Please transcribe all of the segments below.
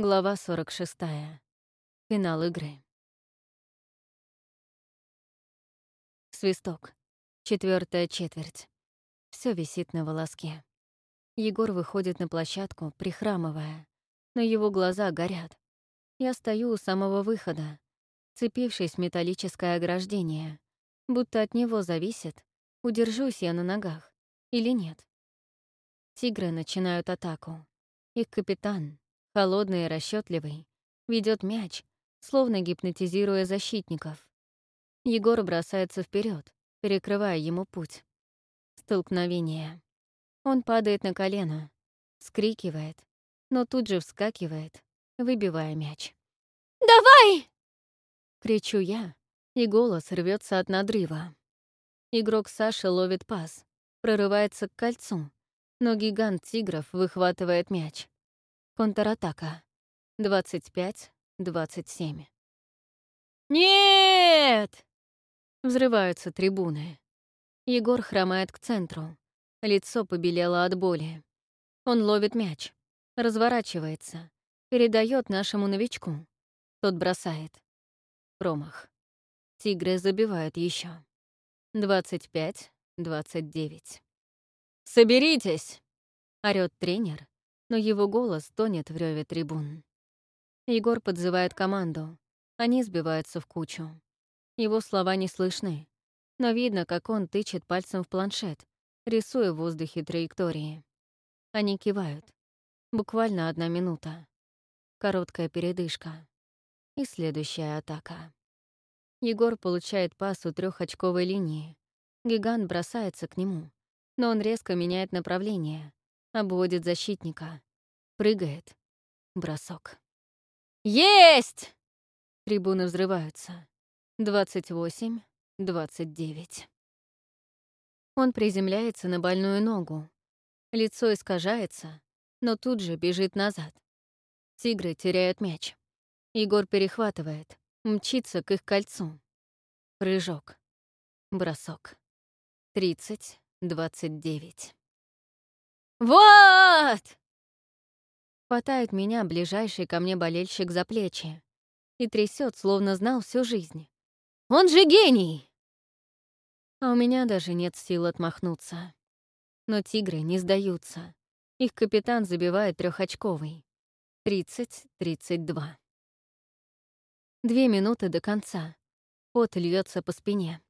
Глава 46. Финал игры. Свисток. Четвертая четверть. Все висит на волоске. Егор выходит на площадку, прихрамывая, но его глаза горят. Я стою у самого выхода, цепившись в металлическое ограждение, будто от него зависит, удержусь я на ногах или нет. Тигры начинают атаку. Их капитан, холодный и расчетливый, ведет мяч, словно гипнотизируя защитников. Егор бросается вперед, перекрывая ему путь. Столкновение. Он падает на колено, скрикивает, но тут же вскакивает, выбивая мяч. «Давай!» — кричу я, и голос рвется от надрыва. Игрок Саша ловит пас, прорывается к кольцу, но гигант тигров выхватывает мяч. Контратака. 25-27. «Нет!» Взрываются трибуны. Егор хромает к центру. Лицо побелело от боли. Он ловит мяч, разворачивается, передает нашему новичку. Тот бросает. Промах. Тигры забивают еще. 25-29. «Соберитесь!» — орёт тренер, но его голос тонет в рёве трибун. Егор подзывает команду. Они сбиваются в кучу. Его слова не слышны, но видно, как он тычет пальцем в планшет, рисуя в воздухе траектории. Они кивают. Буквально одна минута. Короткая передышка. И следующая атака. Егор получает пас у трехочковой линии. Гигант бросается к нему, но он резко меняет направление, обводит защитника. Прыгает. Бросок. «Есть!» Трибуны взрываются. 28, 29. Он приземляется на больную ногу. Лицо искажается, но тут же бежит назад. Тигры теряют мяч. Егор перехватывает, мчится к их кольцу. Прыжок. Бросок. 30, 29. «Вот!» Хватает меня ближайший ко мне болельщик за плечи и трясет, словно знал всю жизнь. «Он же гений!» А у меня даже нет сил отмахнуться. Но тигры не сдаются. Их капитан забивает трехочковый. 30-32. Две минуты до конца. Пот льется по спине.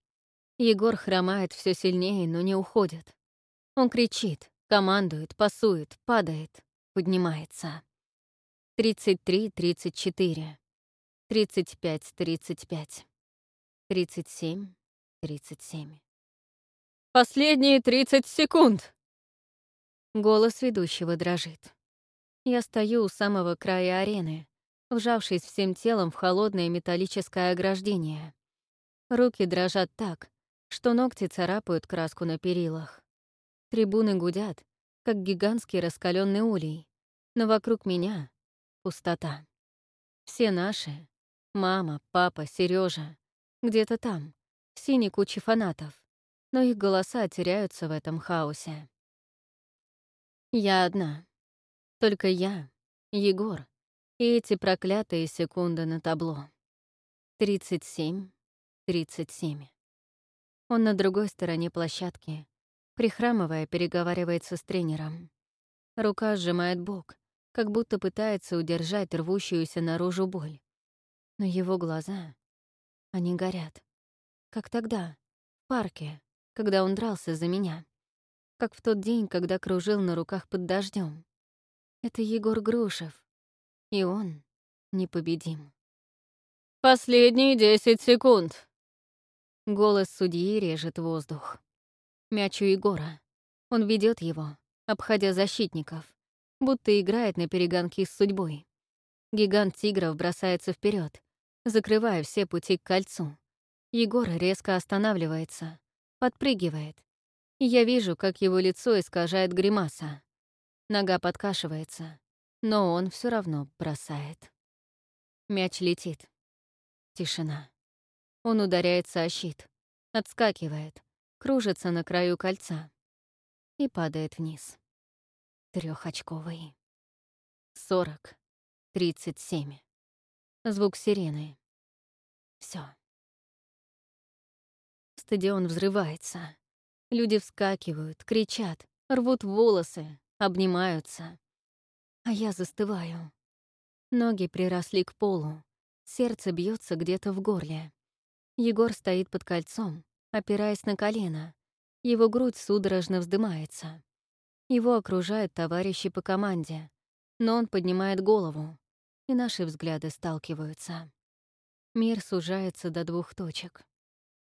Егор хромает все сильнее, но не уходит. Он кричит, командует, пасует, падает, поднимается. 33-34. 35-35. 37-37. «Последние 30 секунд!» Голос ведущего дрожит. Я стою у самого края арены, вжавшись всем телом в холодное металлическое ограждение. Руки дрожат так, что ногти царапают краску на перилах. Трибуны гудят, как гигантский раскаленный улей, но вокруг меня — пустота. Все наши — мама, папа, Сережа где-то там, в синей куче фанатов, но их голоса теряются в этом хаосе. Я одна. Только я, Егор и эти проклятые секунды на табло. 37, 37. Он на другой стороне площадки, прихрамывая, переговаривается с тренером. Рука сжимает бок, как будто пытается удержать рвущуюся наружу боль. Но его глаза, они горят. Как тогда, в парке, когда он дрался за меня. Как в тот день, когда кружил на руках под дождем. Это Егор Грушев. И он непобедим. «Последние десять секунд!» Голос судьи режет воздух. Мяч у Егора. Он ведет его, обходя защитников, будто играет на перегонки с судьбой. Гигант тигров бросается вперед, закрывая все пути к кольцу. Егор резко останавливается, подпрыгивает. И я вижу, как его лицо искажает гримаса. Нога подкашивается, но он все равно бросает. Мяч летит. Тишина. Он ударяется о щит, отскакивает, кружится на краю кольца и падает вниз. Трехочковый. Сорок. 37. Звук сирены. Все. Стадион взрывается. Люди вскакивают, кричат, рвут волосы, обнимаются. А я застываю. Ноги приросли к полу. Сердце бьется где-то в горле. Егор стоит под кольцом, опираясь на колено. Его грудь судорожно вздымается. Его окружают товарищи по команде, но он поднимает голову, и наши взгляды сталкиваются. Мир сужается до двух точек.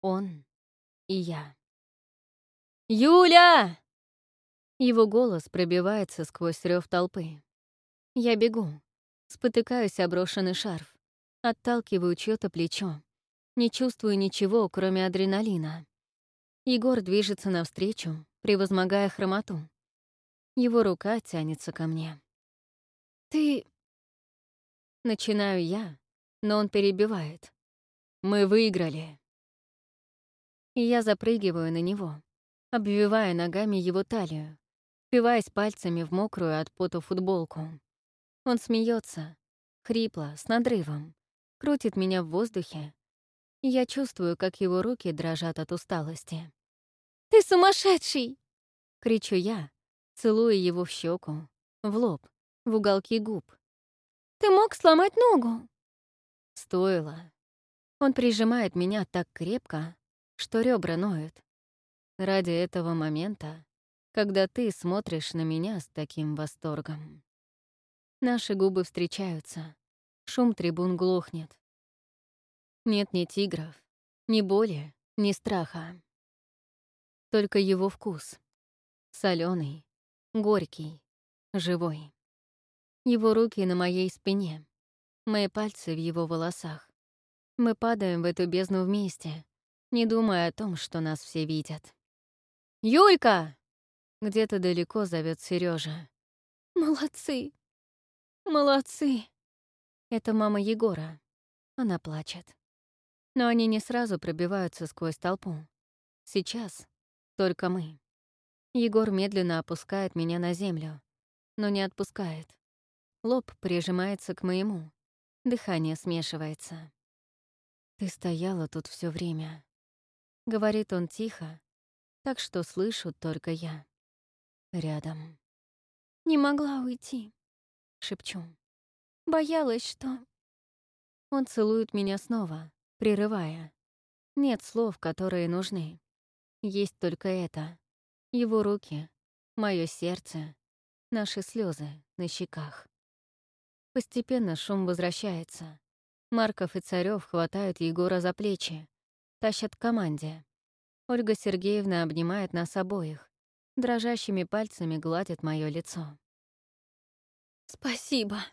Он и я. «Юля!» Его голос пробивается сквозь рев толпы. Я бегу, спотыкаюсь о брошенный шарф, отталкиваю чьё-то плечо, не чувствую ничего, кроме адреналина. Егор движется навстречу, превозмогая хромоту. Его рука тянется ко мне. «Ты...» Начинаю я, но он перебивает. «Мы выиграли!» И я запрыгиваю на него, обвивая ногами его талию, впиваясь пальцами в мокрую от пота футболку. Он смеется, хрипло, с надрывом, крутит меня в воздухе, я чувствую, как его руки дрожат от усталости. «Ты сумасшедший!» — кричу я, целуя его в щеку, в лоб, в уголки губ. «Ты мог сломать ногу!» Стоило. Он прижимает меня так крепко, что ребра ноют. Ради этого момента, когда ты смотришь на меня с таким восторгом. Наши губы встречаются. Шум трибун глохнет. Нет ни тигров, ни боли, ни страха. Только его вкус. соленый, горький, живой. Его руки на моей спине, мои пальцы в его волосах. Мы падаем в эту бездну вместе, не думая о том, что нас все видят. «Юлька!» — где-то далеко зовет Сережа. «Молодцы! Молодцы!» Это мама Егора. Она плачет. Но они не сразу пробиваются сквозь толпу. Сейчас только мы. Егор медленно опускает меня на землю, но не отпускает. Лоб прижимается к моему. Дыхание смешивается. «Ты стояла тут все время», — говорит он тихо, так что слышу только я. Рядом. «Не могла уйти», — шепчу. Боялась, что... Он целует меня снова, прерывая. Нет слов, которые нужны. Есть только это. Его руки, мое сердце, наши слезы на щеках. Постепенно шум возвращается. Марков и Царев хватают Егора за плечи, тащат к команде. Ольга Сергеевна обнимает нас обоих, дрожащими пальцами гладит мое лицо. «Спасибо»,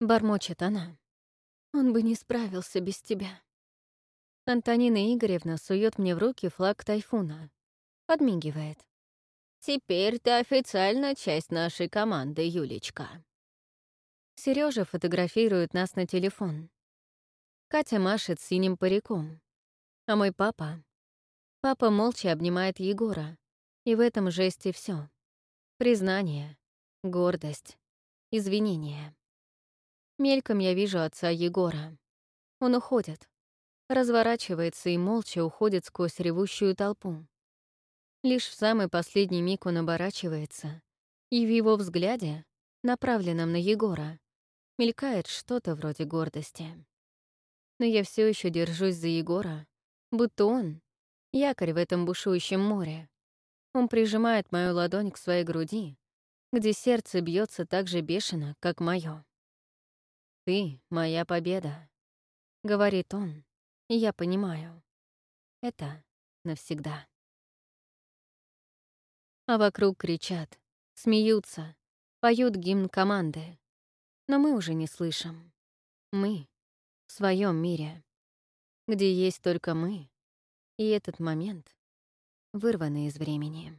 Бормочет она. Он бы не справился без тебя. Антонина Игоревна сует мне в руки флаг тайфуна. Подмигивает. «Теперь ты официально часть нашей команды, Юлечка». Сережа фотографирует нас на телефон. Катя машет синим париком. А мой папа... Папа молча обнимает Егора. И в этом жесте все: Признание, гордость, извинение. Мельком я вижу отца Егора. Он уходит, разворачивается и молча уходит сквозь ревущую толпу. Лишь в самый последний миг он оборачивается, и в его взгляде, направленном на Егора, мелькает что-то вроде гордости. Но я все еще держусь за Егора, будто он — якорь в этом бушующем море. Он прижимает мою ладонь к своей груди, где сердце бьется так же бешено, как мое. «Ты — моя победа», — говорит он, я понимаю. Это навсегда. А вокруг кричат, смеются, поют гимн команды. Но мы уже не слышим. Мы в своем мире, где есть только мы, и этот момент, вырванный из времени.